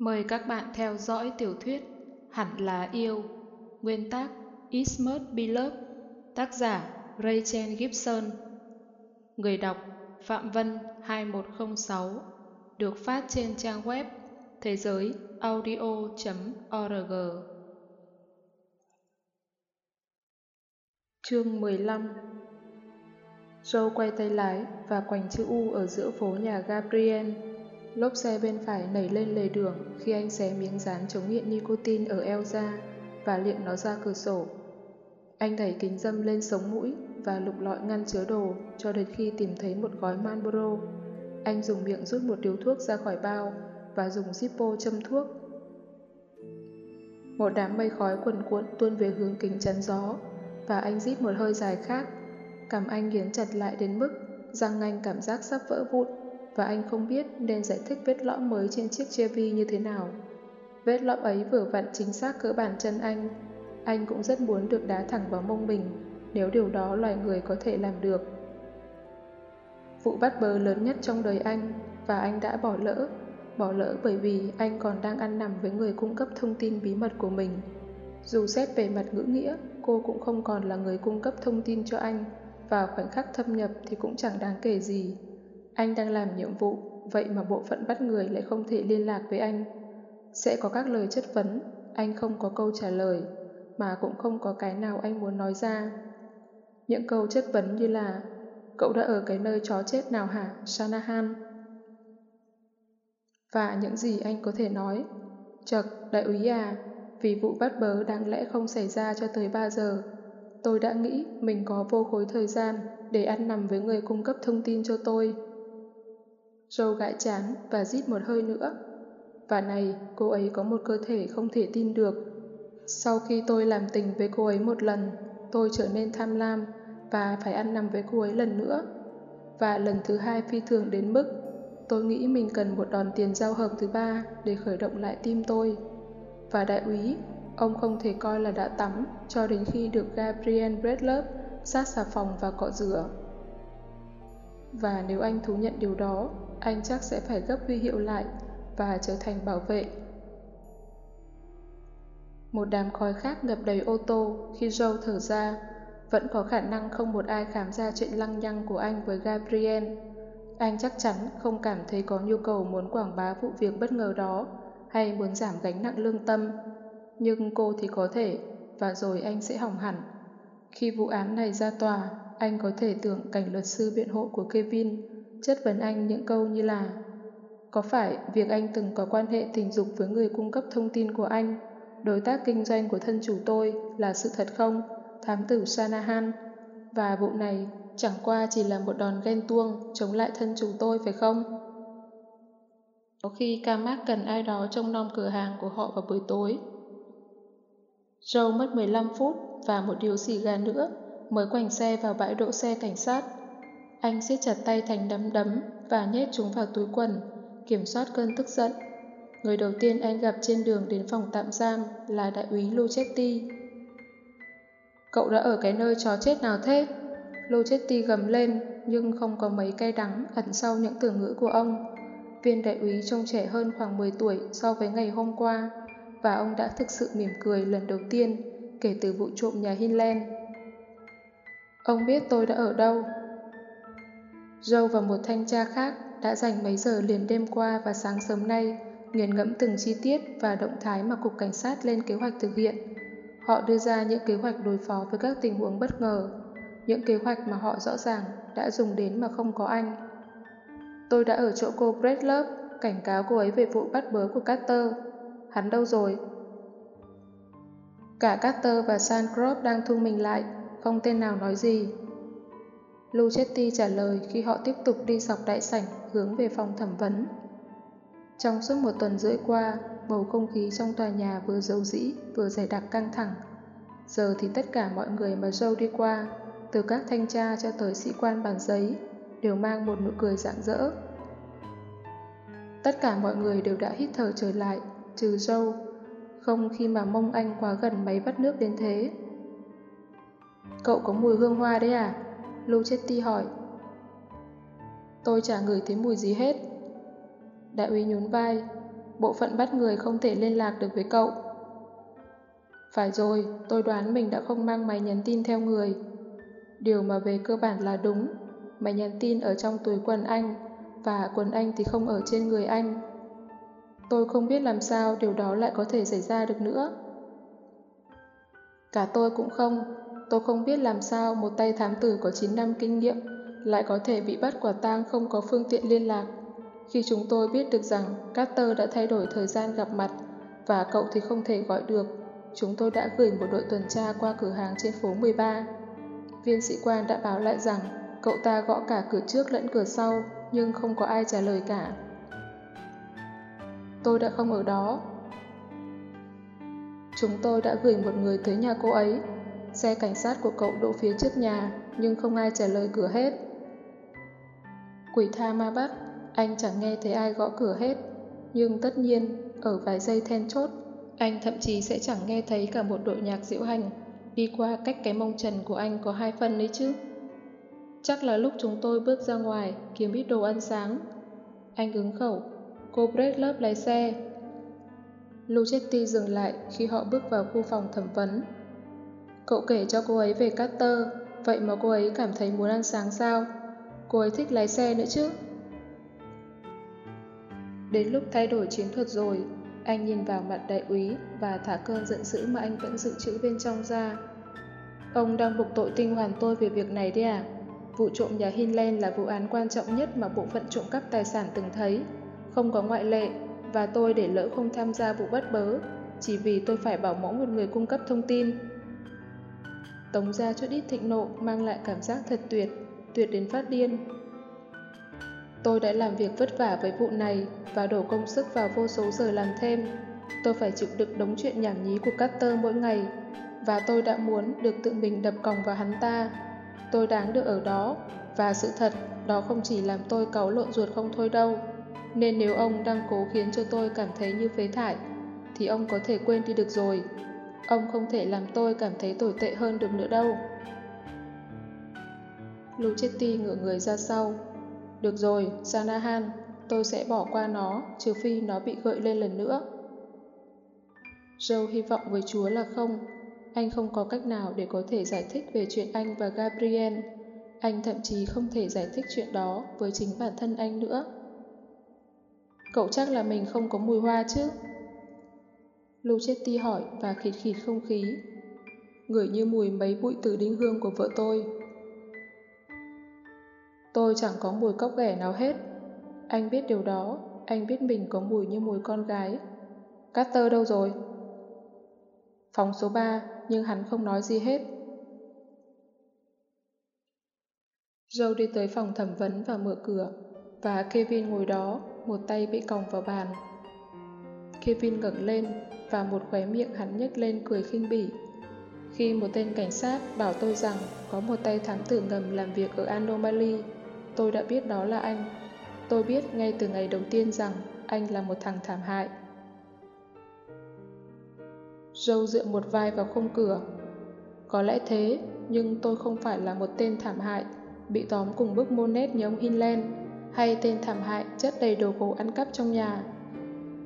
Mời các bạn theo dõi tiểu thuyết Hẳn là yêu, Nguyên tác Ismert Beloved Tác giả Rachel Gibson. Người đọc Phạm Vân 2106 Được phát trên trang web thế giới audio.org Chương 15 Joe quay tay lái và quành chữ U ở giữa phố nhà Gabriel. Lốp xe bên phải nảy lên lề đường khi anh xé miếng dán chống nghiện nicotine ở eo ra và liệng nó ra cửa sổ. Anh đẩy kính dâm lên sống mũi và lục lọi ngăn chứa đồ cho đến khi tìm thấy một gói Marlboro. Anh dùng miệng rút một điếu thuốc ra khỏi bao và dùng Zippo châm thuốc. Một đám mây khói quần cuộn tuôn về hướng kính chắn gió và anh rít một hơi dài khác. Cảm anh nghiến chặt lại đến mức răng anh cảm giác sắp vỡ vụn và anh không biết nên giải thích vết lõm mới trên chiếc Chevy như thế nào. Vết lõm ấy vừa vặn chính xác cỡ bàn chân anh. Anh cũng rất muốn được đá thẳng vào mông mình, nếu điều đó loài người có thể làm được. Vụ bắt bớ lớn nhất trong đời anh, và anh đã bỏ lỡ. Bỏ lỡ bởi vì anh còn đang ăn nằm với người cung cấp thông tin bí mật của mình. Dù xét về mặt ngữ nghĩa, cô cũng không còn là người cung cấp thông tin cho anh, và khoảnh khắc thâm nhập thì cũng chẳng đáng kể gì. Anh đang làm nhiệm vụ, vậy mà bộ phận bắt người lại không thể liên lạc với anh. Sẽ có các lời chất vấn, anh không có câu trả lời, mà cũng không có cái nào anh muốn nói ra. Những câu chất vấn như là Cậu đã ở cái nơi chó chết nào hả, Shanahan? Và những gì anh có thể nói? Chật, đại úy à, vì vụ bắt bớ đáng lẽ không xảy ra cho tới 3 giờ. Tôi đã nghĩ mình có vô khối thời gian để ăn nằm với người cung cấp thông tin cho tôi. Joe gãi chán và rít một hơi nữa. Và này, cô ấy có một cơ thể không thể tin được. Sau khi tôi làm tình với cô ấy một lần, tôi trở nên tham lam và phải ăn nằm với cô ấy lần nữa. Và lần thứ hai phi thường đến mức tôi nghĩ mình cần một đòn tiền giao hợp thứ ba để khởi động lại tim tôi. Và đại úy, ông không thể coi là đã tắm cho đến khi được Gabriel Bradlove sát xà phòng và cọ rửa. Và nếu anh thú nhận điều đó, anh chắc sẽ phải gấp huy hiệu lại và trở thành bảo vệ. Một đám khói khác ngập đầy ô tô khi Joe thở ra. Vẫn có khả năng không một ai khám ra chuyện lăng nhăng của anh với Gabriel. Anh chắc chắn không cảm thấy có nhu cầu muốn quảng bá vụ việc bất ngờ đó hay muốn giảm gánh nặng lương tâm. Nhưng cô thì có thể, và rồi anh sẽ hỏng hẳn. Khi vụ án này ra tòa, anh có thể tưởng cảnh luật sư biện hộ của Kevin chất vấn anh những câu như là Có phải việc anh từng có quan hệ tình dục với người cung cấp thông tin của anh, đối tác kinh doanh của thân chủ tôi là sự thật không? Thám tử sanahan Và vụ này chẳng qua chỉ là một đòn ghen tuông chống lại thân chủ tôi phải không? Có khi camac cần ai đó trông nom cửa hàng của họ vào buổi tối. Joe mất 15 phút và một điều xì gà nữa mới quành xe vào bãi đỗ xe cảnh sát. Anh siết chặt tay thành đấm đấm và nhét chúng vào túi quần, kiểm soát cơn tức giận. Người đầu tiên anh gặp trên đường đến phòng tạm giam là đại úy Luchetti. Cậu đã ở cái nơi chó chết nào thế? Luchetti gầm lên nhưng không có mấy cay đắng ẩn sau những từ ngữ của ông. Viên đại úy trông trẻ hơn khoảng 10 tuổi so với ngày hôm qua và ông đã thực sự mỉm cười lần đầu tiên kể từ vụ trộm nhà Hinland. Ông biết tôi đã ở đâu, Joe và một thanh tra khác đã dành mấy giờ liền đêm qua và sáng sớm nay nghiền ngẫm từng chi tiết và động thái mà Cục Cảnh sát lên kế hoạch thực hiện. Họ đưa ra những kế hoạch đối phó với các tình huống bất ngờ, những kế hoạch mà họ rõ ràng đã dùng đến mà không có anh. Tôi đã ở chỗ cô Bradlove cảnh cáo cô ấy về vụ bắt bớ của Carter. Hắn đâu rồi? Cả Carter và Sancroft đang thu mình lại, không tên nào nói gì. Luchetti trả lời khi họ tiếp tục đi dọc đại sảnh hướng về phòng thẩm vấn. Trong suốt một tuần rưỡi qua, bầu không khí trong tòa nhà vừa dấu dĩ vừa dày đặc căng thẳng. Giờ thì tất cả mọi người mà Joe đi qua, từ các thanh tra cho tới sĩ quan bàn giấy, đều mang một nụ cười rạng rỡ. Tất cả mọi người đều đã hít thở trở lại, trừ Joe, không khi mà mông anh quá gần máy vắt nước đến thế. Cậu có mùi hương hoa đấy à? Luchetti hỏi. Tôi chả ngửi thấy mùi gì hết. Đại úy nhún vai. bộ phận bắt người không thể liên lạc được với cậu. Phải rồi, tôi đoán mình đã không mang máy nhắn tin theo người. Điều mà về cơ bản là đúng, máy nhắn tin ở trong túi quần anh, và quần anh thì không ở trên người anh. Tôi không biết làm sao điều đó lại có thể xảy ra được nữa. Cả tôi cũng không, tôi không biết làm sao một tay thám tử có 9 năm kinh nghiệm lại có thể bị bắt quả tang không có phương tiện liên lạc. Khi chúng tôi biết được rằng Carter đã thay đổi thời gian gặp mặt và cậu thì không thể gọi được, chúng tôi đã gửi một đội tuần tra qua cửa hàng trên phố 13. Viên sĩ quan đã báo lại rằng cậu ta gõ cả cửa trước lẫn cửa sau nhưng không có ai trả lời cả. Tôi đã không ở đó. Chúng tôi đã gửi một người tới nhà cô ấy. Xe cảnh sát của cậu đỗ phía trước nhà nhưng không ai trả lời cửa hết. Quỷ tha ma bắt, anh chẳng nghe thấy ai gõ cửa hết. Nhưng tất nhiên, ở vài giây then chốt, anh thậm chí sẽ chẳng nghe thấy cả một đội nhạc diễu hành đi qua cách cái mông trần của anh có hai phân đấy chứ. Chắc là lúc chúng tôi bước ra ngoài kiếm ít đồ ăn sáng. Anh ứng khẩu, cô break lớp lái xe. Luchetti dừng lại khi họ bước vào khu phòng thẩm vấn. Cậu kể cho cô ấy về Carter, vậy mà cô ấy cảm thấy muốn ăn sáng sao? Cô ấy thích lái xe nữa chứ? Đến lúc thay đổi chiến thuật rồi, anh nhìn vào mặt đại úy và thả cơn giận dữ mà anh vẫn dự trữ bên trong ra. Ông đang buộc tội tinh hoàn tôi về việc này đấy à? Vụ trộm nhà Hinland là vụ án quan trọng nhất mà bộ phận trộm cắp tài sản từng thấy. Không có ngoại lệ, và tôi để lỡ không tham gia vụ bắt bớ, chỉ vì tôi phải bảo mẫu một người cung cấp thông tin. Tống ra chút ít thịnh nộ mang lại cảm giác thật tuyệt, tuyệt đến phát điên. Tôi đã làm việc vất vả với vụ này và đổ công sức vào vô số giờ làm thêm. Tôi phải chịu đựng đống chuyện nhảm nhí của Carter mỗi ngày và tôi đã muốn được tự mình đập còng vào hắn ta. Tôi đáng được ở đó và sự thật đó không chỉ làm tôi cáu lộn ruột không thôi đâu. Nên nếu ông đang cố khiến cho tôi cảm thấy như phế thải thì ông có thể quên đi được rồi. Ông không thể làm tôi cảm thấy tồi tệ hơn được nữa đâu. Luchetti ngửa người ra sau. Được rồi, Sanahan, tôi sẽ bỏ qua nó, trừ phi nó bị gợi lên lần nữa. Joe hy vọng với Chúa là không. Anh không có cách nào để có thể giải thích về chuyện anh và Gabriel. Anh thậm chí không thể giải thích chuyện đó với chính bản thân anh nữa. Cậu chắc là mình không có mùi hoa chứ? Luchetti hỏi và khịt khịt không khí. Ngửi như mùi mấy bụi từ đinh hương của vợ tôi. Tôi chẳng có mùi cốc ghẻ nào hết. Anh biết điều đó, anh biết mình có mùi như mùi con gái. Carter đâu rồi? Phòng số 3, nhưng hắn không nói gì hết. Joe đi tới phòng thẩm vấn và mở cửa, và Kevin ngồi đó, một tay bị còng vào bàn. Kevin ngẩng lên, và một khóe miệng hắn nhếch lên cười khinh bỉ. Khi một tên cảnh sát bảo tôi rằng có một tay thám tử ngầm làm việc ở Anomaly, tôi đã biết đó là anh. Tôi biết ngay từ ngày đầu tiên rằng anh là một thằng thảm hại. Joe dựa một vai vào khung cửa. Có lẽ thế, nhưng tôi không phải là một tên thảm hại, bị tóm cùng bức monet như ông Hinland, hay tên thảm hại chất đầy đồ gỗ ăn cắp trong nhà.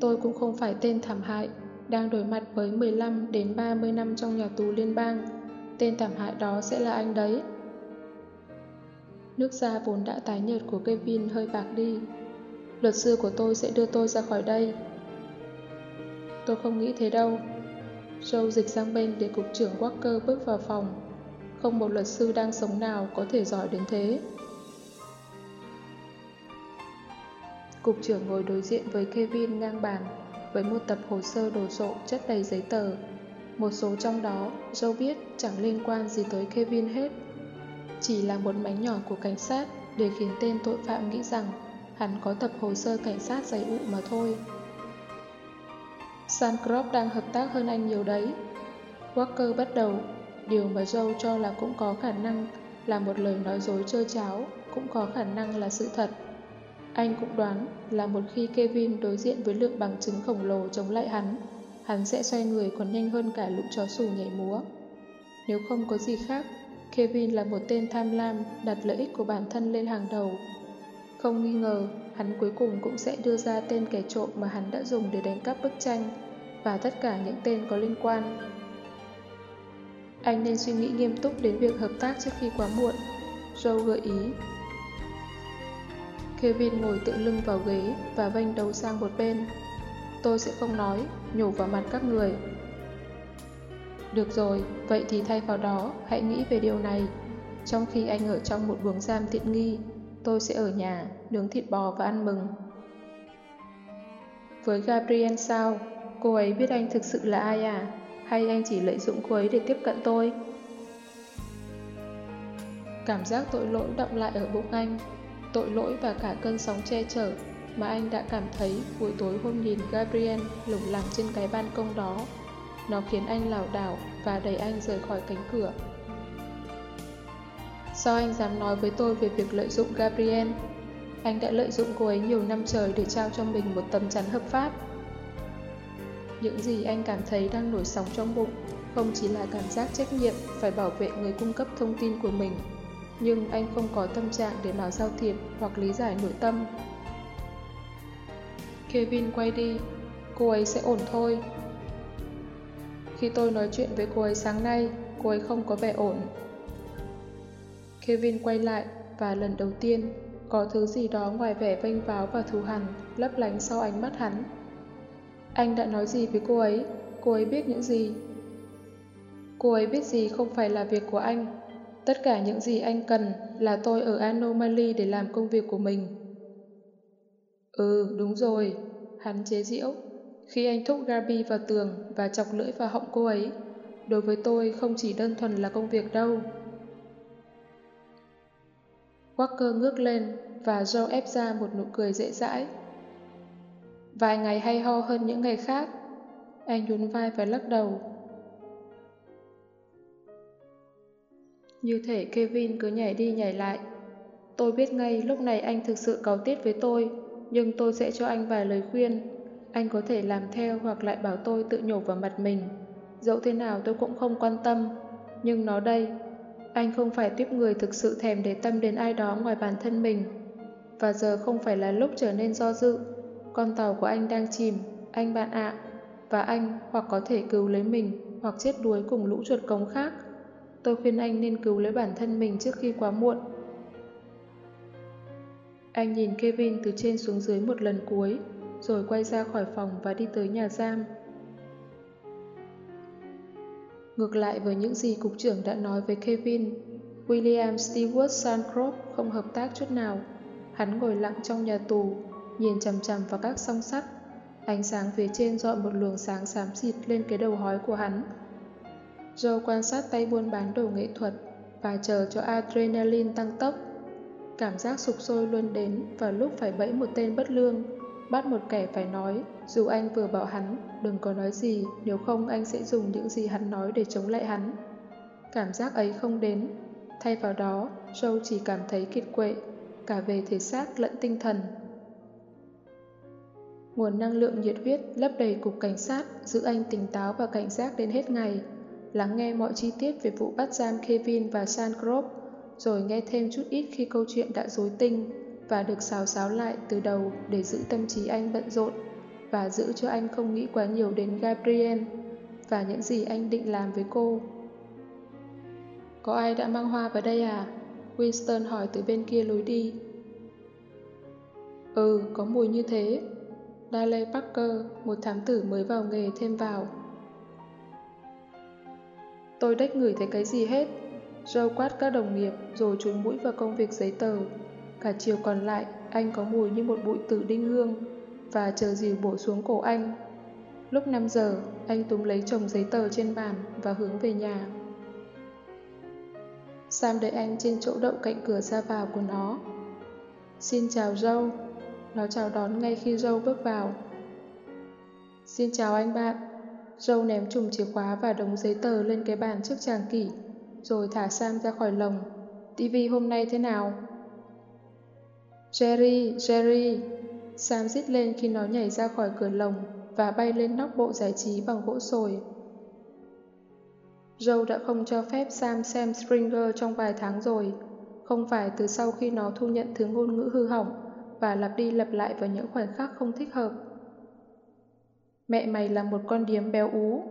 Tôi cũng không phải tên thảm hại, đang đối mặt với 15 đến 30 năm trong nhà tù liên bang. Tên thảm hại đó sẽ là anh đấy. Nước da vốn đã tái nhợt của Kevin hơi bạc đi. Luật sư của tôi sẽ đưa tôi ra khỏi đây. Tôi không nghĩ thế đâu. Joe dịch sang bên để cục trưởng Walker bước vào phòng. Không một luật sư đang sống nào có thể giỏi đến thế. Cục trưởng ngồi đối diện với Kevin ngang bàn với một tập hồ sơ đồ sộ chất đầy giấy tờ. Một số trong đó, Joe biết chẳng liên quan gì tới Kevin hết. Chỉ là một mảnh nhỏ của cảnh sát để khiến tên tội phạm nghĩ rằng hắn có tập hồ sơ cảnh sát dày ụ mà thôi. Sancroft đang hợp tác hơn anh nhiều đấy. Walker bắt đầu, điều mà Joe cho là cũng có khả năng là một lời nói dối trơ cháo, cũng có khả năng là sự thật. Anh cũng đoán là một khi Kevin đối diện với lượng bằng chứng khổng lồ chống lại hắn, hắn sẽ xoay người còn nhanh hơn cả lũ chó sù nhảy múa. Nếu không có gì khác, Kevin là một tên tham lam đặt lợi ích của bản thân lên hàng đầu. Không nghi ngờ, hắn cuối cùng cũng sẽ đưa ra tên kẻ trộm mà hắn đã dùng để đánh cắp bức tranh và tất cả những tên có liên quan. Anh nên suy nghĩ nghiêm túc đến việc hợp tác trước khi quá muộn. Joe gợi ý. Kevin ngồi tự lưng vào ghế và vênh đầu sang một bên. Tôi sẽ không nói, nhổ vào mặt các người. Được rồi, vậy thì thay vào đó, hãy nghĩ về điều này. Trong khi anh ở trong một buồng giam tiện nghi, tôi sẽ ở nhà, nướng thịt bò và ăn mừng. Với Gabriel sao? Cô ấy biết anh thực sự là ai à? Hay anh chỉ lợi dụng cô ấy để tiếp cận tôi? Cảm giác tội lỗi động lại ở bụng anh. Tội lỗi và cả cơn sóng che chở mà anh đã cảm thấy buổi tối hôm nhìn Gabriel lủng lẳng trên cái ban công đó. Nó khiến anh lảo đảo và đẩy anh rời khỏi cánh cửa. Sao anh dám nói với tôi về việc lợi dụng Gabriel? Anh đã lợi dụng cô ấy nhiều năm trời để trao cho mình một tấm chắn hợp pháp. Những gì anh cảm thấy đang nổi sóng trong bụng không chỉ là cảm giác trách nhiệm phải bảo vệ người cung cấp thông tin của mình, nhưng anh không có tâm trạng để mà giao thiệp hoặc lý giải nội tâm. Kevin quay đi, cô ấy sẽ ổn thôi. Khi tôi nói chuyện với cô ấy sáng nay, cô ấy không có vẻ ổn. Kevin quay lại và lần đầu tiên có thứ gì đó ngoài vẻ vênh váo và thù hằn lấp lánh sau ánh mắt hắn. Anh đã nói gì với cô ấy? Cô ấy biết những gì? Cô ấy biết gì không phải là việc của anh. Tất cả những gì anh cần là tôi ở Anomaly để làm công việc của mình. Ừ, đúng rồi. Hắn chế giễu. Khi anh thúc Gabi vào tường và chọc lưỡi vào họng cô ấy, đối với tôi không chỉ đơn thuần là công việc đâu. Walker ngước lên và Joe ép ra một nụ cười dễ dãi. Vài ngày hay ho hơn những ngày khác. Anh nhún vai và lắc đầu. Như thể Kevin cứ nhảy đi nhảy lại. Tôi biết ngay lúc này anh thực sự cáu tiết với tôi, nhưng tôi sẽ cho anh vài lời khuyên. Anh có thể làm theo hoặc lại bảo tôi tự nhổ vào mặt mình. Dẫu thế nào tôi cũng không quan tâm. Nhưng nó đây, anh không phải tiếp người thực sự thèm để tâm đến ai đó ngoài bản thân mình. Và giờ không phải là lúc trở nên do dự. Con tàu của anh đang chìm, anh bạn ạ. Và anh hoặc có thể cứu lấy mình hoặc chết đuối cùng lũ chuột cống khác. Tôi khuyên anh nên cứu lấy bản thân mình trước khi quá muộn. Anh nhìn Kevin từ trên xuống dưới một lần cuối, rồi quay ra khỏi phòng và đi tới nhà giam. Ngược lại với những gì cục trưởng đã nói với Kevin, William Stewart Sancroft không hợp tác chút nào. Hắn ngồi lặng trong nhà tù, nhìn chằm chằm vào các song sắt. Ánh sáng phía trên dọi một luồng sáng xám xịt lên cái đầu hói của hắn. Joe quan sát tay buôn bán đồ nghệ thuật và chờ cho adrenaline tăng tốc. Cảm giác sục sôi luôn đến vào lúc phải bẫy một tên bất lương, bắt một kẻ phải nói, dù anh vừa bảo hắn đừng có nói gì, nếu không anh sẽ dùng những gì hắn nói để chống lại hắn. Cảm giác ấy không đến, thay vào đó, Joe chỉ cảm thấy kiệt quệ, cả về thể xác lẫn tinh thần. Nguồn năng lượng nhiệt huyết lấp đầy cục cảnh sát giữ anh tỉnh táo và cảnh giác đến hết ngày, lắng nghe mọi chi tiết về vụ bắt giam Kevin và Sancroft, rồi nghe thêm chút ít khi câu chuyện đã rối tinh và được xào xáo lại từ đầu để giữ tâm trí anh bận rộn và giữ cho anh không nghĩ quá nhiều đến Gabriel và những gì anh định làm với cô. Có ai đã mang hoa vào đây à? Winston hỏi từ bên kia lối đi. Ừ, có mùi như thế. Daley Parker, một thám tử mới vào nghề thêm vào. Tôi đếch ngửi thấy cái gì hết. Joe quát các đồng nghiệp rồi trốn mũi vào công việc giấy tờ. Cả chiều còn lại, anh có mùi như một bụi tử đinh hương và chờ dìu bổ xuống cổ anh. Lúc 5 giờ, anh túm lấy chồng giấy tờ trên bàn và hướng về nhà. Sam đợi anh trên chỗ đậu cạnh cửa ra vào của nó. Xin chào Joe. Nó chào đón ngay khi Joe bước vào. Xin chào anh bạn. Joe ném chùm chìa khóa và đống giấy tờ lên cái bàn trước chàng kỷ, rồi thả Sam ra khỏi lồng. TV hôm nay thế nào? Jerry, Jerry! Sam rít lên khi nó nhảy ra khỏi cửa lồng và bay lên nóc bộ giải trí bằng gỗ sồi. Joe đã không cho phép Sam xem Springer trong vài tháng rồi, không phải từ sau khi nó thu nhận thứ ngôn ngữ hư hỏng, và lặp đi lặp lại vào những khoảnh khắc không thích hợp. Mẹ mày là một con điếm béo ú.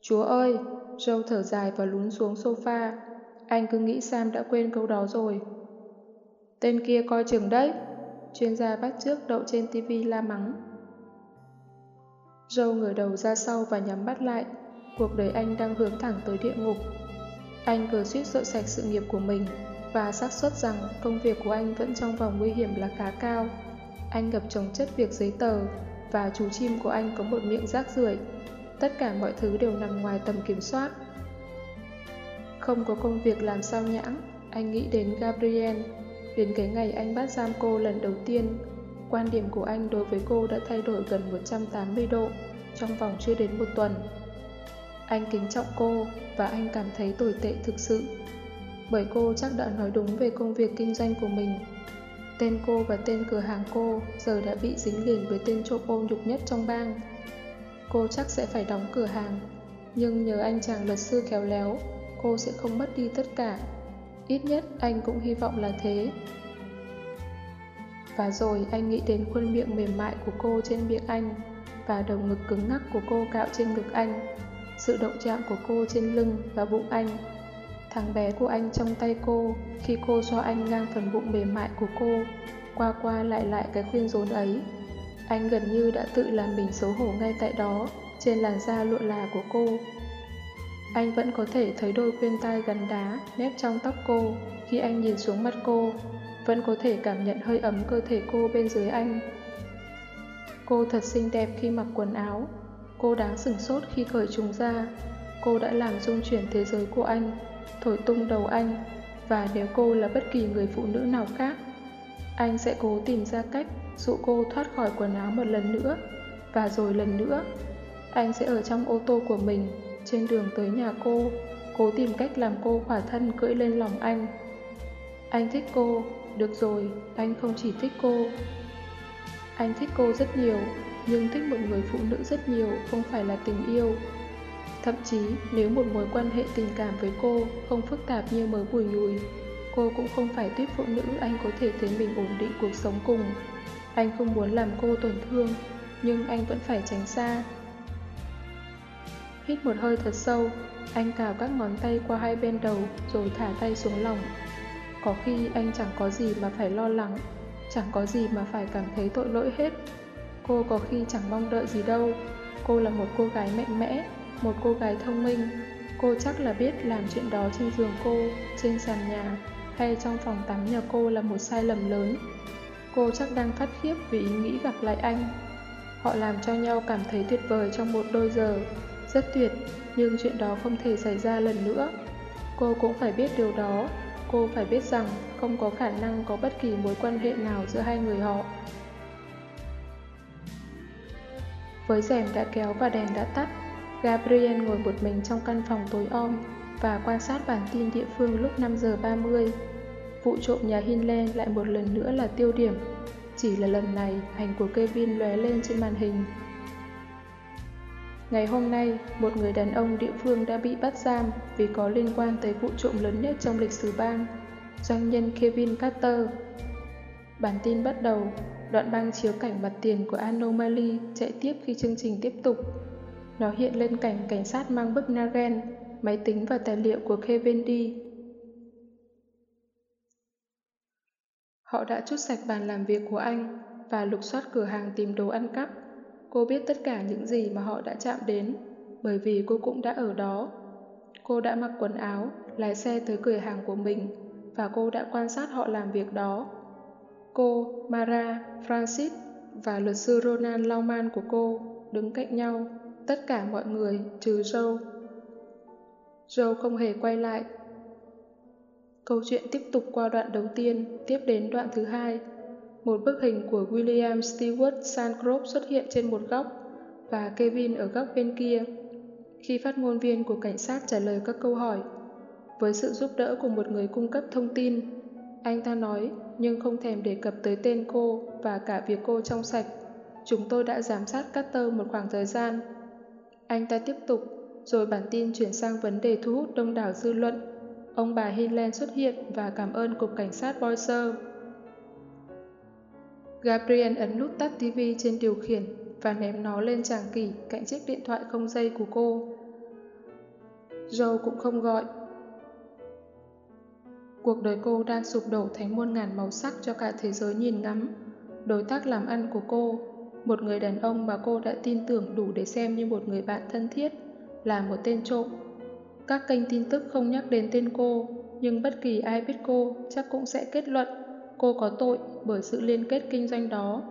Chúa ơi! Joe thở dài và lún xuống sofa. Anh cứ nghĩ Sam đã quên câu đó rồi. Tên kia coi chừng đấy. Chuyên gia bắt trước đậu trên TV la mắng. Joe ngửa đầu ra sau và nhắm mắt lại. Cuộc đời anh đang hướng thẳng tới địa ngục. Anh vừa suýt dội sạch sự nghiệp của mình và xác suất rằng công việc của anh vẫn trong vòng nguy hiểm là khá cao. Anh gặp chồng chất việc giấy tờ và chú chim của anh có một miệng rác rưởi. Tất cả mọi thứ đều nằm ngoài tầm kiểm soát. Không có công việc làm sao nhãng, anh nghĩ đến Gabriel. Đến cái ngày anh bắt giam cô lần đầu tiên, quan điểm của anh đối với cô đã thay đổi gần 180 độ trong vòng chưa đến một tuần. Anh kính trọng cô và anh cảm thấy tồi tệ thực sự. Bởi cô chắc đã nói đúng về công việc kinh doanh của mình. Tên cô và tên cửa hàng cô giờ đã bị dính liền với tên trộm ôm nhục nhất trong bang. Cô chắc sẽ phải đóng cửa hàng, nhưng nhờ anh chàng luật sư khéo léo, cô sẽ không mất đi tất cả. Ít nhất anh cũng hy vọng là thế. Và rồi anh nghĩ đến khuôn miệng mềm mại của cô trên miệng anh và đầu ngực cứng ngắc của cô cạo trên ngực anh sự động chạm của cô trên lưng và bụng anh. Thằng bé của anh trong tay cô khi cô cho anh ngang phần bụng mềm mại của cô, qua qua lại lại cái khuyên rốn ấy. Anh gần như đã tự làm mình xấu hổ ngay tại đó, trên làn da lụa là của cô. Anh vẫn có thể thấy đôi khuyên tai gắn đá nếp trong tóc cô khi anh nhìn xuống mặt cô, vẫn có thể cảm nhận hơi ấm cơ thể cô bên dưới anh. Cô thật xinh đẹp khi mặc quần áo, Cô đáng sửng sốt khi cởi chúng ra. Cô đã làm rung chuyển thế giới của anh, thổi tung đầu anh, và nếu cô là bất kỳ người phụ nữ nào khác, anh sẽ cố tìm ra cách dụ cô thoát khỏi quần áo một lần nữa, và rồi lần nữa. Anh sẽ ở trong ô tô của mình, trên đường tới nhà cô, cố tìm cách làm cô khỏa thân cưỡi lên lòng anh. Anh thích cô, được rồi, anh không chỉ thích cô. Anh thích cô rất nhiều, nhưng thích một người phụ nữ rất nhiều không phải là tình yêu. Thậm chí, nếu một mối quan hệ tình cảm với cô không phức tạp như mới bùi nhùi, cô cũng không phải tuyết phụ nữ anh có thể thấy mình ổn định cuộc sống cùng. Anh không muốn làm cô tổn thương, nhưng anh vẫn phải tránh xa. Hít một hơi thật sâu, anh cào các ngón tay qua hai bên đầu rồi thả tay xuống lòng. Có khi anh chẳng có gì mà phải lo lắng, chẳng có gì mà phải cảm thấy tội lỗi hết. Cô có khi chẳng mong đợi gì đâu. Cô là một cô gái mạnh mẽ, một cô gái thông minh. Cô chắc là biết làm chuyện đó trên giường cô, trên sàn nhà hay trong phòng tắm nhà cô là một sai lầm lớn. Cô chắc đang phát khiếp vì ý nghĩ gặp lại anh. Họ làm cho nhau cảm thấy tuyệt vời trong một đôi giờ. Rất tuyệt, nhưng chuyện đó không thể xảy ra lần nữa. Cô cũng phải biết điều đó. Cô phải biết rằng không có khả năng có bất kỳ mối quan hệ nào giữa hai người họ. Với rèm đã kéo và đèn đã tắt, Gabriel ngồi một mình trong căn phòng tối om và quan sát bản tin địa phương lúc 5 giờ 30. Vụ trộm nhà Hinlen lại một lần nữa là tiêu điểm. Chỉ là lần này, ảnh của Kevin lóe lên trên màn hình. Ngày hôm nay, một người đàn ông địa phương đã bị bắt giam vì có liên quan tới vụ trộm lớn nhất trong lịch sử bang, doanh nhân Kevin Carter. Bản tin bắt đầu Đoạn băng chiếu cảnh mặt tiền của Anomaly chạy tiếp khi chương trình tiếp tục. Nó hiện lên cảnh cảnh sát mang bức Naren, máy tính và tài liệu của Kevin đi. Họ đã chút sạch bàn làm việc của anh và lục soát cửa hàng tìm đồ ăn cắp. Cô biết tất cả những gì mà họ đã chạm đến, bởi vì cô cũng đã ở đó. Cô đã mặc quần áo, lái xe tới cửa hàng của mình, và cô đã quan sát họ làm việc đó. Cô, Mara, Francis và luật sư Ronan Lauman của cô đứng cạnh nhau, tất cả mọi người trừ Joe. Joe không hề quay lại. Câu chuyện tiếp tục qua đoạn đầu tiên, tiếp đến đoạn thứ hai. Một bức hình của William Stewart Sancroft xuất hiện trên một góc và Kevin ở góc bên kia. Khi phát ngôn viên của cảnh sát trả lời các câu hỏi, với sự giúp đỡ của một người cung cấp thông tin, anh ta nói nhưng không thèm đề cập tới tên cô và cả việc cô trong sạch. Chúng tôi đã giám sát Carter một khoảng thời gian. Anh ta tiếp tục, rồi bản tin chuyển sang vấn đề thu hút đông đảo dư luận. Ông bà Hinland xuất hiện và cảm ơn Cục Cảnh sát Boiser. Gabriel ấn nút tắt TV trên điều khiển và ném nó lên tràng kỷ cạnh chiếc điện thoại không dây của cô. Joe cũng không gọi. Cuộc đời cô đang sụp đổ thành muôn ngàn màu sắc cho cả thế giới nhìn ngắm. Đối tác làm ăn của cô, một người đàn ông mà cô đã tin tưởng đủ để xem như một người bạn thân thiết, là một tên trộm. Các kênh tin tức không nhắc đến tên cô, nhưng bất kỳ ai biết cô chắc cũng sẽ kết luận cô có tội bởi sự liên kết kinh doanh đó.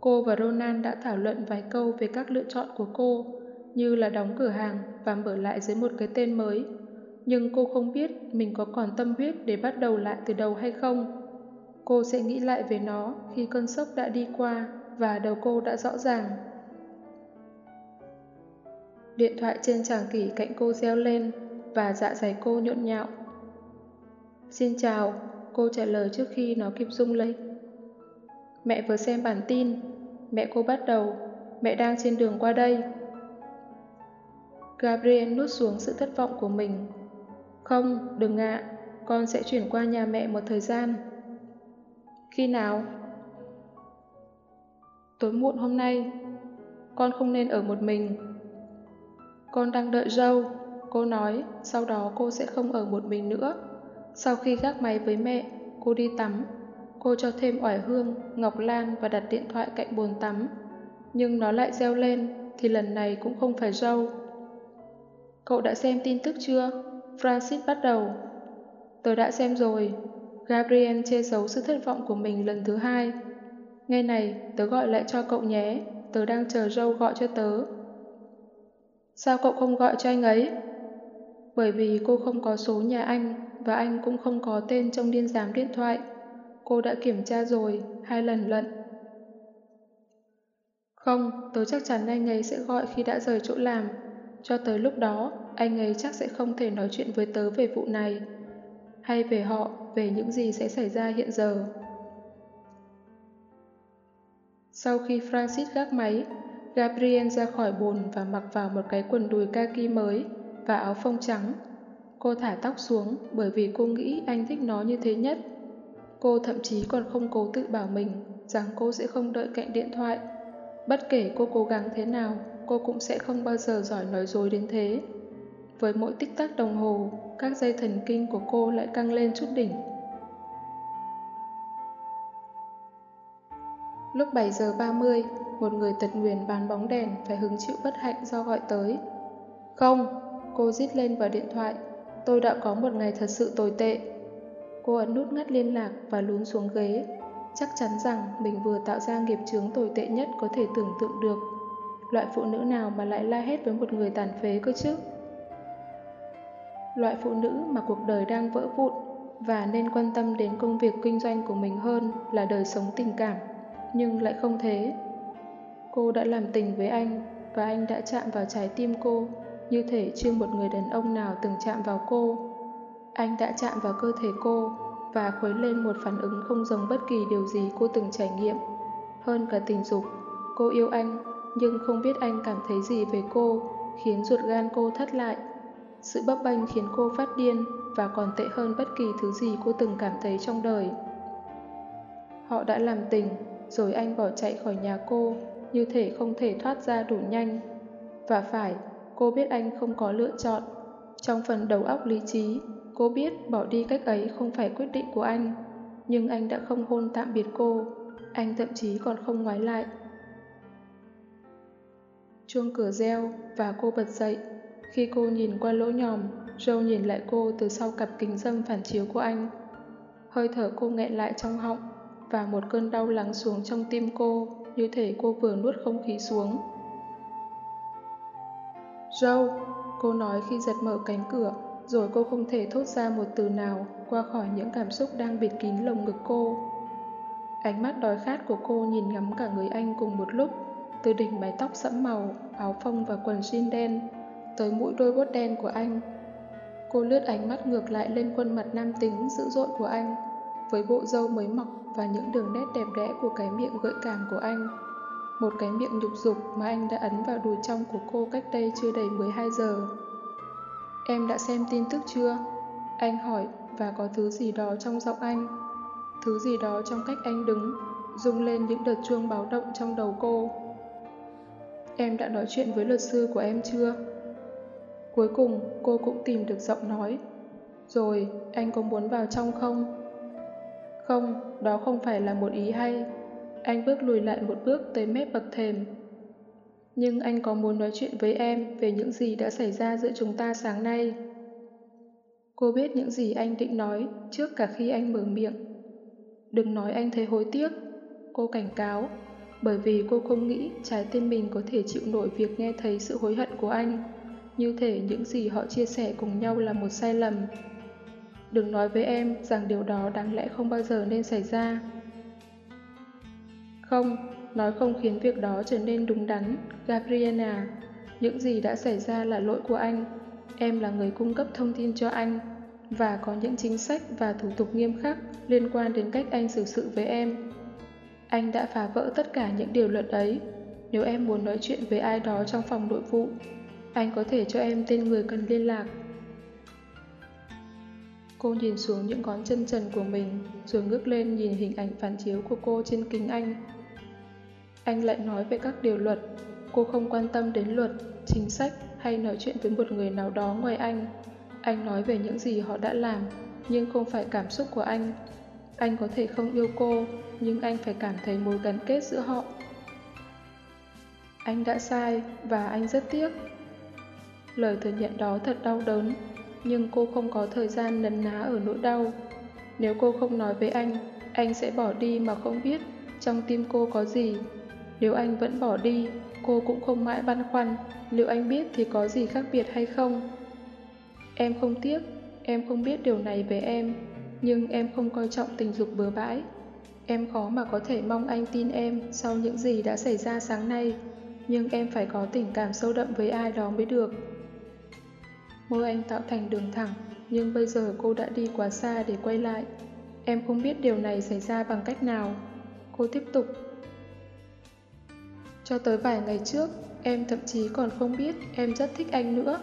Cô và Ronan đã thảo luận vài câu về các lựa chọn của cô, như là đóng cửa hàng và mở lại dưới một cái tên mới. Nhưng cô không biết mình có còn tâm huyết để bắt đầu lại từ đầu hay không. Cô sẽ nghĩ lại về nó khi cơn sốc đã đi qua và đầu cô đã rõ ràng. Điện thoại trên tràng kỷ cạnh cô reo lên và dạ dày cô nhộn nhạo. Xin chào, cô trả lời trước khi nó kịp rung lên. Mẹ vừa xem bản tin, mẹ cô bắt đầu, mẹ đang trên đường qua đây. Gabriel nuốt xuống sự thất vọng của mình. Không, đừng ạ, con sẽ chuyển qua nhà mẹ một thời gian. Khi nào? Tối muộn hôm nay, con không nên ở một mình. Con đang đợi dâu, cô nói, sau đó cô sẽ không ở một mình nữa. Sau khi gác máy với mẹ, cô đi tắm. Cô cho thêm oải hương, ngọc lan và đặt điện thoại cạnh bồn tắm. Nhưng nó lại reo lên, thì lần này cũng không phải dâu. Cậu đã xem tin tức chưa? Francis bắt đầu. Tớ đã xem rồi. Gabriel che giấu sự thất vọng của mình lần thứ hai nghe này, tớ gọi lại cho cậu nhé. Tớ đang chờ râu gọi cho tớ. Sao cậu không gọi cho anh ấy? Bởi vì cô không có số nhà anh và anh cũng không có tên trong điên giám điện thoại. Cô đã kiểm tra rồi, hai lần lận. Không, tớ chắc chắn anh ấy sẽ gọi khi đã rời chỗ làm. Cho tới lúc đó, anh ấy chắc sẽ không thể nói chuyện với tớ về vụ này, hay về họ, về những gì sẽ xảy ra hiện giờ. Sau khi Francis gác máy, Gabriel ra khỏi bồn và mặc vào một cái quần đùi kaki mới và áo phông trắng. Cô thả tóc xuống bởi vì cô nghĩ anh thích nó như thế nhất. Cô thậm chí còn không cố tự bảo mình rằng cô sẽ không đợi cạnh điện thoại. Bất kể cô cố gắng thế nào, cô cũng sẽ không bao giờ giỏi nói dối đến thế. Với mỗi tích tắc đồng hồ, các dây thần kinh của cô lại căng lên chút đỉnh. Lúc 7 giờ 30, một người tật nguyền bán bóng đèn phải hứng chịu bất hạnh do gọi tới. Không, cô rít lên vào điện thoại, tôi đã có một ngày thật sự tồi tệ. Cô ấn nút ngắt liên lạc và lún xuống ghế, chắc chắn rằng mình vừa tạo ra nghiệp chướng tồi tệ nhất có thể tưởng tượng được. Loại phụ nữ nào mà lại la hét với một người tàn phế cơ chứ? Loại phụ nữ mà cuộc đời đang vỡ vụn và nên quan tâm đến công việc kinh doanh của mình hơn là đời sống tình cảm, nhưng lại không thế. Cô đã làm tình với anh và anh đã chạm vào trái tim cô như thể chưa một người đàn ông nào từng chạm vào cô. Anh đã chạm vào cơ thể cô và khuấy lên một phản ứng không giống bất kỳ điều gì cô từng trải nghiệm. Hơn cả tình dục, cô yêu anh nhưng không biết anh cảm thấy gì về cô, khiến ruột gan cô thắt lại. Sự bấp bênh khiến cô phát điên và còn tệ hơn bất kỳ thứ gì cô từng cảm thấy trong đời. Họ đã làm tình, rồi anh bỏ chạy khỏi nhà cô, như thể không thể thoát ra đủ nhanh. Và phải, cô biết anh không có lựa chọn. Trong phần đầu óc lý trí, cô biết bỏ đi cách ấy không phải quyết định của anh. Nhưng anh đã không hôn tạm biệt cô, anh thậm chí còn không ngoái lại. Chuông cửa reo và cô bật dậy. Khi cô nhìn qua lỗ nhòm, Joe nhìn lại cô từ sau cặp kính dâm phản chiếu của anh. Hơi thở cô nghẹn lại trong họng và một cơn đau lắng xuống trong tim cô như thể cô vừa nuốt không khí xuống. Joe, cô nói khi giật mở cánh cửa, rồi cô không thể thốt ra một từ nào qua khỏi những cảm xúc đang bịt kín lồng ngực cô. Ánh mắt đói khát của cô nhìn ngắm cả người anh cùng một lúc, từ đỉnh mái tóc sẫm màu, áo phông và quần jean đen, tới mũi đôi bốt đen của anh. Cô lướt ánh mắt ngược lại lên khuôn mặt nam tính dữ dội của anh, với bộ râu mới mọc và những đường nét đẹp đẽ của cái miệng gợi cảm của anh. Một cái miệng nhục dục mà anh đã ấn vào đùi trong của cô cách đây chưa đầy 12 giờ. Em đã xem tin tức chưa? Anh hỏi và có thứ gì đó trong giọng anh. Thứ gì đó trong cách anh đứng, rung lên những đợt chuông báo động trong đầu cô. Em đã nói chuyện với luật sư của em chưa? Cuối cùng, cô cũng tìm được giọng nói. Rồi, anh có muốn vào trong không? Không, đó không phải là một ý hay. Anh bước lùi lại một bước tới mép bậc thềm. Nhưng anh có muốn nói chuyện với em về những gì đã xảy ra giữa chúng ta sáng nay. Cô biết những gì anh định nói trước cả khi anh mở miệng. Đừng nói anh thấy hối tiếc. Cô cảnh cáo, bởi vì cô không nghĩ trái tim mình có thể chịu nổi việc nghe thấy sự hối hận của anh. Như thể những gì họ chia sẻ cùng nhau là một sai lầm. Đừng nói với em rằng điều đó đáng lẽ không bao giờ nên xảy ra. Không, nói không khiến việc đó trở nên đúng đắn, Gabriela. Những gì đã xảy ra là lỗi của anh. Em là người cung cấp thông tin cho anh và có những chính sách và thủ tục nghiêm khắc liên quan đến cách anh xử sự với em. Anh đã phá vỡ tất cả những điều luật ấy. Nếu em muốn nói chuyện với ai đó trong phòng nội vụ, anh có thể cho em tên người cần liên lạc. Cô nhìn xuống những ngón chân trần của mình, rồi ngước lên nhìn hình ảnh phản chiếu của cô trên kính anh. Anh lại nói về các điều luật. Cô không quan tâm đến luật, chính sách hay nói chuyện với một người nào đó ngoài anh. Anh nói về những gì họ đã làm, nhưng không phải cảm xúc của anh. Anh có thể không yêu cô, nhưng anh phải cảm thấy mối gắn kết giữa họ. Anh đã sai và anh rất tiếc. Lời thừa nhận đó thật đau đớn, nhưng cô không có thời gian nấn ná ở nỗi đau. Nếu cô không nói với anh, anh sẽ bỏ đi mà không biết trong tim cô có gì. Nếu anh vẫn bỏ đi, cô cũng không mãi băn khoăn liệu anh biết thì có gì khác biệt hay không. Em không tiếc, em không biết điều này về em, nhưng em không coi trọng tình dục bừa bãi. Em khó mà có thể mong anh tin em sau những gì đã xảy ra sáng nay, nhưng em phải có tình cảm sâu đậm với ai đó mới được. Môi anh tạo thành đường thẳng, nhưng bây giờ cô đã đi quá xa để quay lại. Em không biết điều này xảy ra bằng cách nào. Cô tiếp tục. Cho tới vài ngày trước, em thậm chí còn không biết em rất thích anh nữa.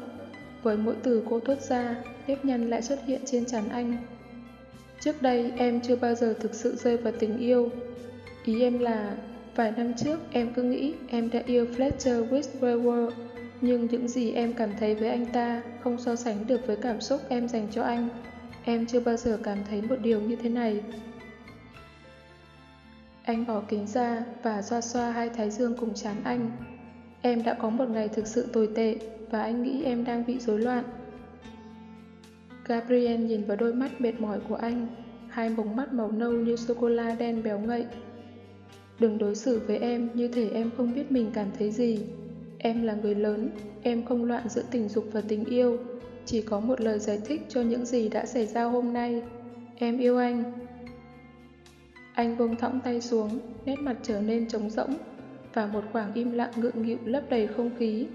Với mỗi từ cô thốt ra, nếp nhăn lại xuất hiện trên trán anh. Trước đây em chưa bao giờ thực sự rơi vào tình yêu. Ý em là, vài năm trước em cứ nghĩ em đã yêu Fletcher Whitbrewer, nhưng những gì em cảm thấy với anh ta không so sánh được với cảm xúc em dành cho anh. Em chưa bao giờ cảm thấy một điều như thế này. Anh bỏ kính ra và xoa xoa hai thái dương cùng chán anh. Em đã có một ngày thực sự tồi tệ và anh nghĩ em đang bị rối loạn. Gabriel nhìn vào đôi mắt mệt mỏi của anh, hai mống mắt màu nâu như sô-cô-la đen béo ngậy. Đừng đối xử với em như thể em không biết mình cảm thấy gì. Em là người lớn, em không loạn giữa tình dục và tình yêu. Chỉ có một lời giải thích cho những gì đã xảy ra hôm nay. Em yêu anh. Anh buông thõng tay xuống, nét mặt trở nên trống rỗng, và một khoảng im lặng ngượng nghịu lấp đầy không khí.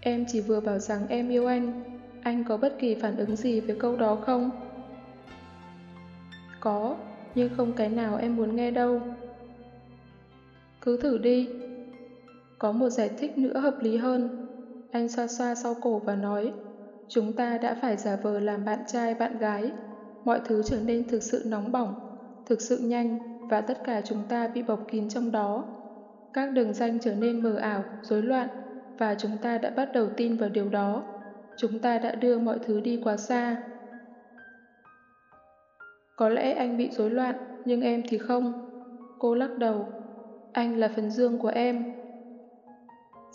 Em chỉ vừa bảo rằng em yêu anh, anh có bất kỳ phản ứng gì với câu đó không? Có, nhưng không cái nào em muốn nghe đâu. Cứ thử đi. Có một giải thích nữa hợp lý hơn. Anh xoa xoa sau cổ và nói, chúng ta đã phải giả vờ làm bạn trai bạn gái. Mọi thứ trở nên thực sự nóng bỏng, thực sự nhanh và tất cả chúng ta bị bọc kín trong đó. Các đường ranh trở nên mờ ảo, rối loạn và chúng ta đã bắt đầu tin vào điều đó. Chúng ta đã đưa mọi thứ đi quá xa. Có lẽ anh bị rối loạn, nhưng em thì không. Cô lắc đầu. Anh là phần dương của em.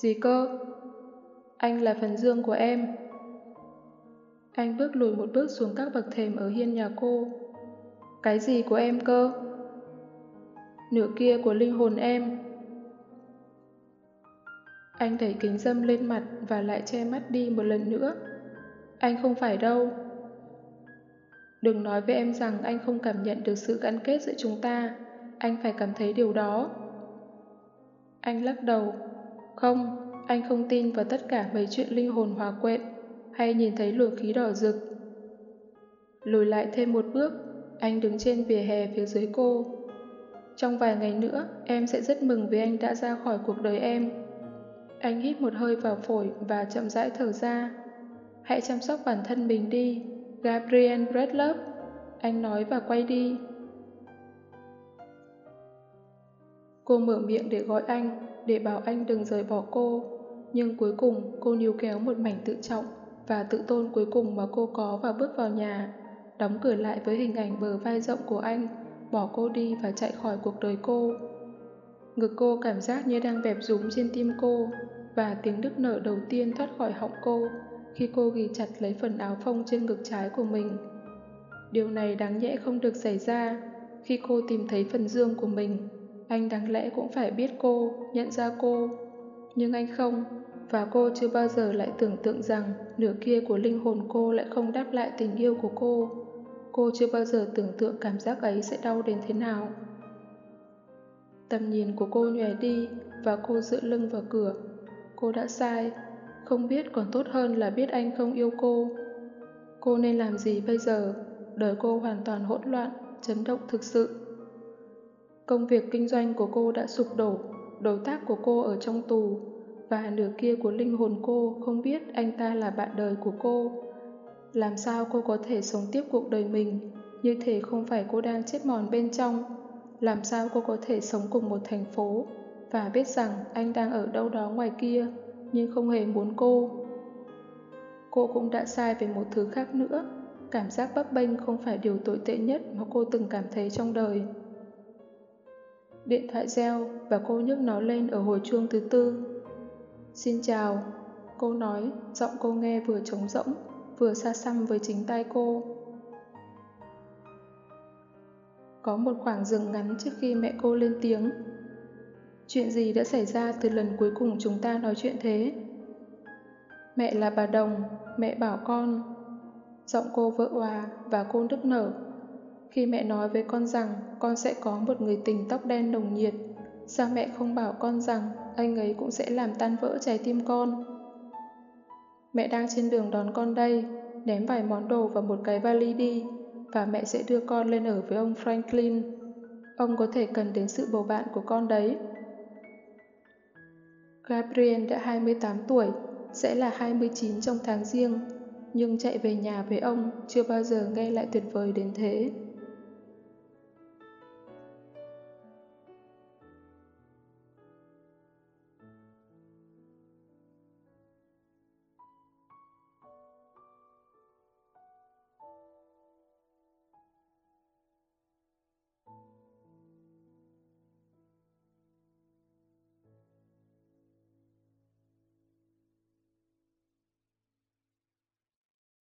Gì cơ? Anh là phần dương của em. Anh bước lùi một bước xuống các bậc thềm ở hiên nhà cô. Cái gì của em cơ? Nửa kia của linh hồn em. Anh đẩy kính dâm lên mặt và lại che mắt đi một lần nữa. Anh không phải đâu. Đừng nói với em rằng anh không cảm nhận được sự gắn kết giữa chúng ta. Anh phải cảm thấy điều đó. Anh lắc đầu. Không, anh không tin vào tất cả mấy chuyện linh hồn hòa quyện hay nhìn thấy luồng khí đỏ rực. Lùi lại thêm một bước, anh đứng trên vỉa hè phía dưới cô. Trong vài ngày nữa, em sẽ rất mừng vì anh đã ra khỏi cuộc đời em. Anh hít một hơi vào phổi và chậm rãi thở ra. Hãy chăm sóc bản thân mình đi, Gabriel Redlove. Anh nói và quay đi. Cô mở miệng để gọi anh, để bảo anh đừng rời bỏ cô. Nhưng cuối cùng cô níu kéo một mảnh tự trọng và tự tôn cuối cùng mà cô có và bước vào nhà, đóng cửa lại với hình ảnh bờ vai rộng của anh, bỏ cô đi và chạy khỏi cuộc đời cô. Ngực cô cảm giác như đang bẹp rúm trên tim cô và tiếng đứt nở đầu tiên thoát khỏi họng cô khi cô ghi chặt lấy phần áo phông trên ngực trái của mình. Điều này đáng nhẽ không được xảy ra khi cô tìm thấy phần dương của mình. Anh đáng lẽ cũng phải biết cô, nhận ra cô. Nhưng anh không, và cô chưa bao giờ lại tưởng tượng rằng nửa kia của linh hồn cô lại không đáp lại tình yêu của cô. Cô chưa bao giờ tưởng tượng cảm giác ấy sẽ đau đến thế nào. Tầm nhìn của cô nhòe đi và cô dựa lưng vào cửa. Cô đã sai, không biết còn tốt hơn là biết anh không yêu cô. Cô nên làm gì bây giờ? Đời cô hoàn toàn hỗn loạn, chấn động thực sự. Công việc kinh doanh của cô đã sụp đổ, đối tác của cô ở trong tù, và nửa kia của linh hồn cô không biết anh ta là bạn đời của cô. Làm sao cô có thể sống tiếp cuộc đời mình, như thể không phải cô đang chết mòn bên trong? Làm sao cô có thể sống cùng một thành phố và biết rằng anh đang ở đâu đó ngoài kia, nhưng không hề muốn cô? Cô cũng đã sai về một thứ khác nữa. Cảm giác bấp bênh không phải điều tồi tệ nhất mà cô từng cảm thấy trong đời. Điện thoại reo và cô nhấc nó lên ở hồi chuông thứ tư. Xin chào, cô nói, giọng cô nghe vừa trống rỗng, vừa xa xăm với chính tay cô. Có một khoảng dừng ngắn trước khi mẹ cô lên tiếng. Chuyện gì đã xảy ra từ lần cuối cùng chúng ta nói chuyện thế? Mẹ là bà Đồng, mẹ bảo con. Giọng cô vỡ hòa và cô nức nở. Khi mẹ nói với con rằng con sẽ có một người tình tóc đen nồng nhiệt, sao mẹ không bảo con rằng anh ấy cũng sẽ làm tan vỡ trái tim con? Mẹ đang trên đường đón con đây, ném vài món đồ vào một cái vali đi, và mẹ sẽ đưa con lên ở với ông Franklin. Ông có thể cần đến sự bầu bạn của con đấy. Gabriel đã 28 tuổi, sẽ là 29 trong tháng riêng, nhưng chạy về nhà với ông chưa bao giờ nghe lại tuyệt vời đến thế.